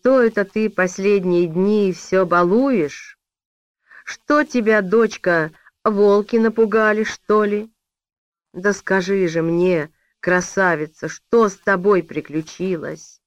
что это ты последние дни все балуешь? Что тебя, дочка, волки напугали, что ли? Да скажи же мне, красавица, что с тобой приключилось?»